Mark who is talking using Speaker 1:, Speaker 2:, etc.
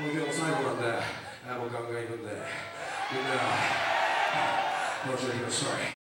Speaker 1: Bu bir 90 yılında Erbil Ganga'yı bindi. Bu bir... Bu bir...